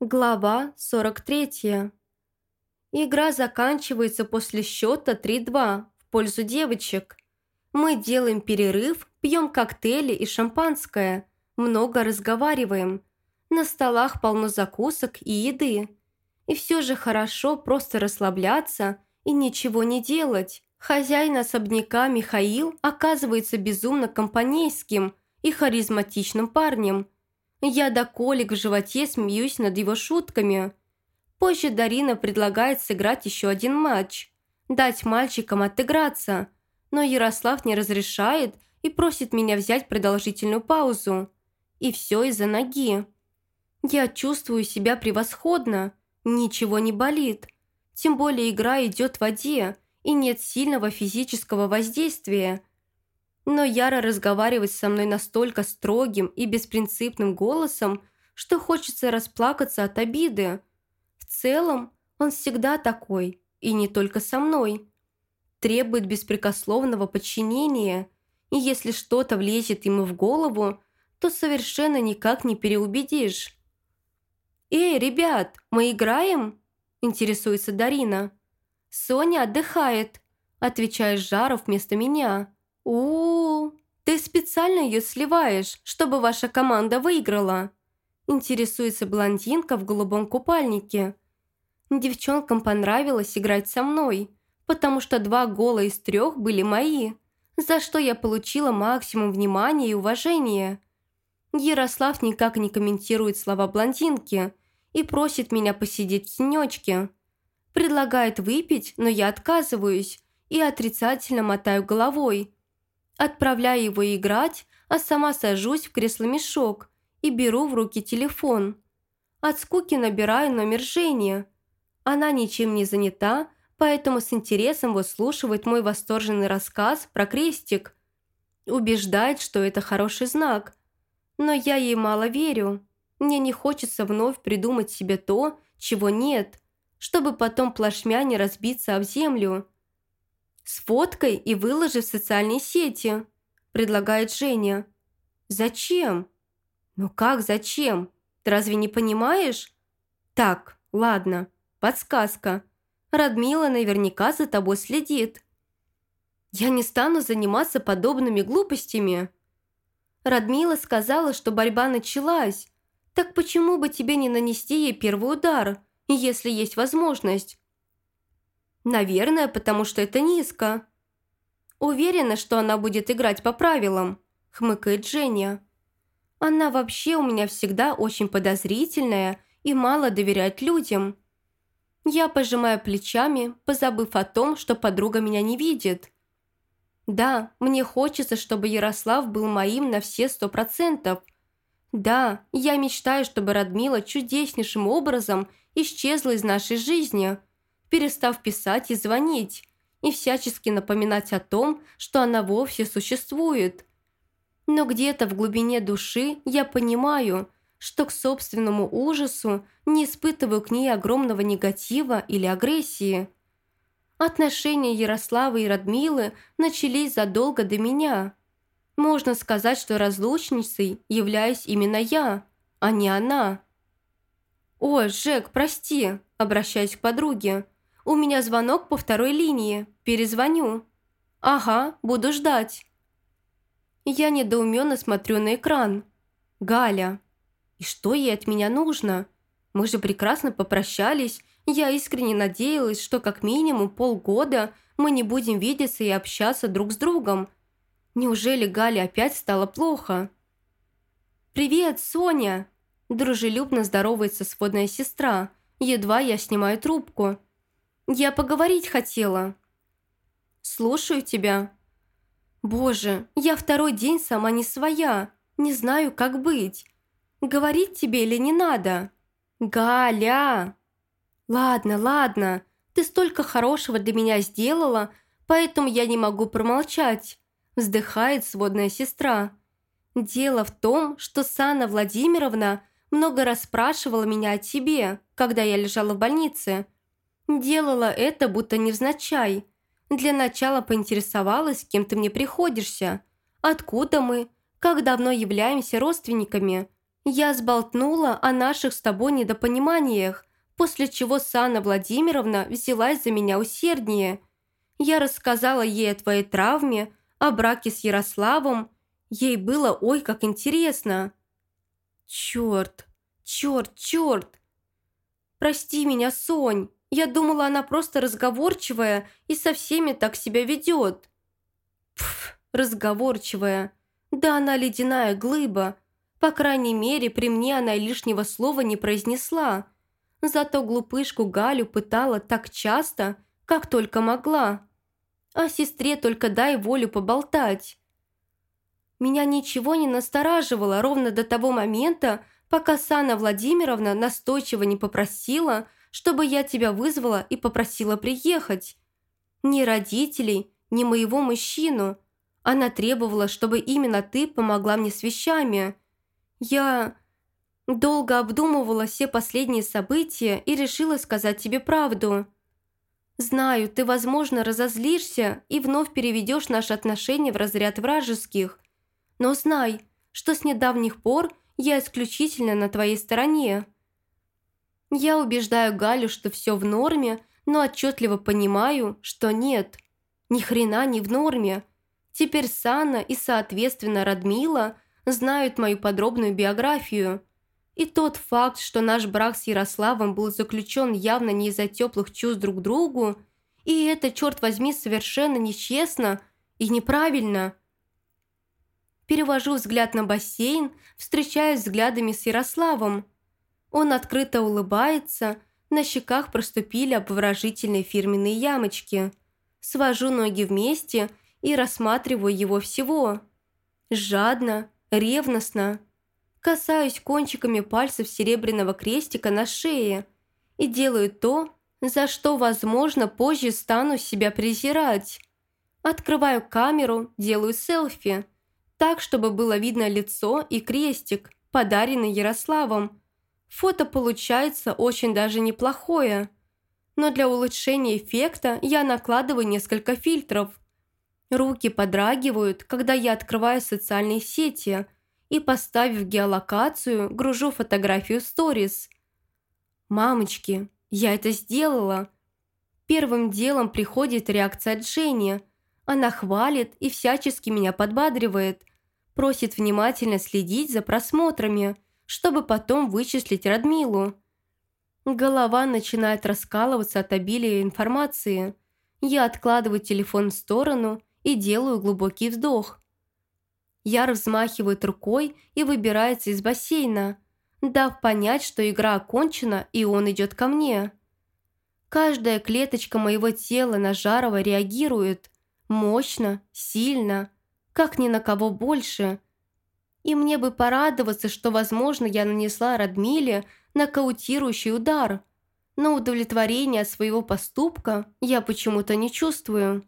Глава 43. Игра заканчивается после счета 3-2 в пользу девочек. Мы делаем перерыв, пьем коктейли и шампанское, много разговариваем. На столах полно закусок и еды. И все же хорошо просто расслабляться и ничего не делать. Хозяин особняка Михаил оказывается безумно компанейским и харизматичным парнем. Я до колик в животе смеюсь над его шутками. Позже Дарина предлагает сыграть еще один матч. Дать мальчикам отыграться. Но Ярослав не разрешает и просит меня взять продолжительную паузу. И все из-за ноги. Я чувствую себя превосходно. Ничего не болит. Тем более игра идет в воде, и нет сильного физического воздействия. Но Яра разговаривает со мной настолько строгим и беспринципным голосом, что хочется расплакаться от обиды. В целом, он всегда такой, и не только со мной. Требует беспрекословного подчинения, и если что-то влезет ему в голову, то совершенно никак не переубедишь. «Эй, ребят, мы играем?» – интересуется Дарина. «Соня отдыхает», – отвечает Жаров вместо меня. у, -у, ты специально ее сливаешь, чтобы ваша команда выиграла?» Интересуется блондинка в голубом купальнике. Девчонкам понравилось играть со мной, потому что два гола из трех были мои, за что я получила максимум внимания и уважения. Ярослав никак не комментирует слова блондинки и просит меня посидеть в тенечке. Предлагает выпить, но я отказываюсь и отрицательно мотаю головой. Отправляю его играть, а сама сажусь в кресло-мешок и беру в руки телефон. От скуки набираю номер Жени. Она ничем не занята, поэтому с интересом выслушивает мой восторженный рассказ про крестик. Убеждает, что это хороший знак. Но я ей мало верю. Мне не хочется вновь придумать себе то, чего нет – чтобы потом плашмя не разбиться об землю. «С фоткой и выложи в социальные сети», – предлагает Женя. «Зачем?» «Ну как зачем? Ты разве не понимаешь?» «Так, ладно, подсказка. Радмила наверняка за тобой следит». «Я не стану заниматься подобными глупостями». Радмила сказала, что борьба началась. Так почему бы тебе не нанести ей первый удар?» если есть возможность. Наверное, потому что это низко. Уверена, что она будет играть по правилам, хмыкает Женя. Она вообще у меня всегда очень подозрительная и мало доверяет людям. Я пожимаю плечами, позабыв о том, что подруга меня не видит. Да, мне хочется, чтобы Ярослав был моим на все сто процентов. Да, я мечтаю, чтобы Радмила чудеснейшим образом исчезла из нашей жизни, перестав писать и звонить, и всячески напоминать о том, что она вовсе существует. Но где-то в глубине души я понимаю, что к собственному ужасу не испытываю к ней огромного негатива или агрессии. Отношения Ярослава и Радмилы начались задолго до меня. Можно сказать, что разлучницей являюсь именно я, а не она. «Ой, Жек, прости», – обращаюсь к подруге. «У меня звонок по второй линии. Перезвоню». «Ага, буду ждать». Я недоуменно смотрю на экран. «Галя. И что ей от меня нужно? Мы же прекрасно попрощались. Я искренне надеялась, что как минимум полгода мы не будем видеться и общаться друг с другом. Неужели Гале опять стало плохо?» «Привет, Соня!» Дружелюбно здоровается сводная сестра. Едва я снимаю трубку. «Я поговорить хотела». «Слушаю тебя». «Боже, я второй день сама не своя. Не знаю, как быть. Говорить тебе или не надо?» «Галя!» «Ладно, ладно. Ты столько хорошего для меня сделала, поэтому я не могу промолчать», вздыхает сводная сестра. «Дело в том, что Сана Владимировна – много раз спрашивала меня о тебе, когда я лежала в больнице. Делала это будто невзначай. Для начала поинтересовалась, кем ты мне приходишься, откуда мы, как давно являемся родственниками. Я сболтнула о наших с тобой недопониманиях, после чего Санна Владимировна взялась за меня усерднее. Я рассказала ей о твоей травме, о браке с Ярославом. Ей было ой как интересно. Черт, черт, черт. Прости меня, Сонь. Я думала, она просто разговорчивая и со всеми так себя ведет. Пф, разговорчивая. Да она ледяная глыба. По крайней мере, при мне она лишнего слова не произнесла. Зато глупышку Галю пытала так часто, как только могла. А сестре только дай волю поболтать. Меня ничего не настораживало ровно до того момента, пока Сана Владимировна настойчиво не попросила, чтобы я тебя вызвала и попросила приехать. Ни родителей, ни моего мужчину. Она требовала, чтобы именно ты помогла мне с вещами. Я долго обдумывала все последние события и решила сказать тебе правду. Знаю, ты, возможно, разозлишься и вновь переведешь наши отношения в разряд вражеских. Но знай, что с недавних пор я исключительно на твоей стороне. Я убеждаю Галю, что все в норме, но отчетливо понимаю, что нет. Ни хрена не в норме. Теперь Сана и, соответственно, Радмила – знают мою подробную биографию. И тот факт, что наш брак с Ярославом был заключен явно не из-за теплых чувств друг к другу, и это, черт возьми, совершенно нечестно и неправильно. Перевожу взгляд на бассейн, встречаюсь взглядами с Ярославом. Он открыто улыбается, на щеках проступили обворожительные фирменные ямочки. Свожу ноги вместе и рассматриваю его всего. Жадно, ревностно. Касаюсь кончиками пальцев серебряного крестика на шее и делаю то, за что, возможно, позже стану себя презирать. Открываю камеру, делаю селфи, так, чтобы было видно лицо и крестик, подаренный Ярославом. Фото получается очень даже неплохое. Но для улучшения эффекта я накладываю несколько фильтров – Руки подрагивают, когда я открываю социальные сети и, поставив геолокацию, гружу фотографию сторис. «Мамочки, я это сделала!» Первым делом приходит реакция Дженни. Она хвалит и всячески меня подбадривает, просит внимательно следить за просмотрами, чтобы потом вычислить Радмилу. Голова начинает раскалываться от обилия информации. Я откладываю телефон в сторону и делаю глубокий вдох. Яр взмахивает рукой и выбирается из бассейна, дав понять, что игра окончена и он идет ко мне. Каждая клеточка моего тела на Жарова реагирует. Мощно, сильно, как ни на кого больше. И мне бы порадоваться, что, возможно, я нанесла Радмиле нокаутирующий удар. Но удовлетворения от своего поступка я почему-то не чувствую.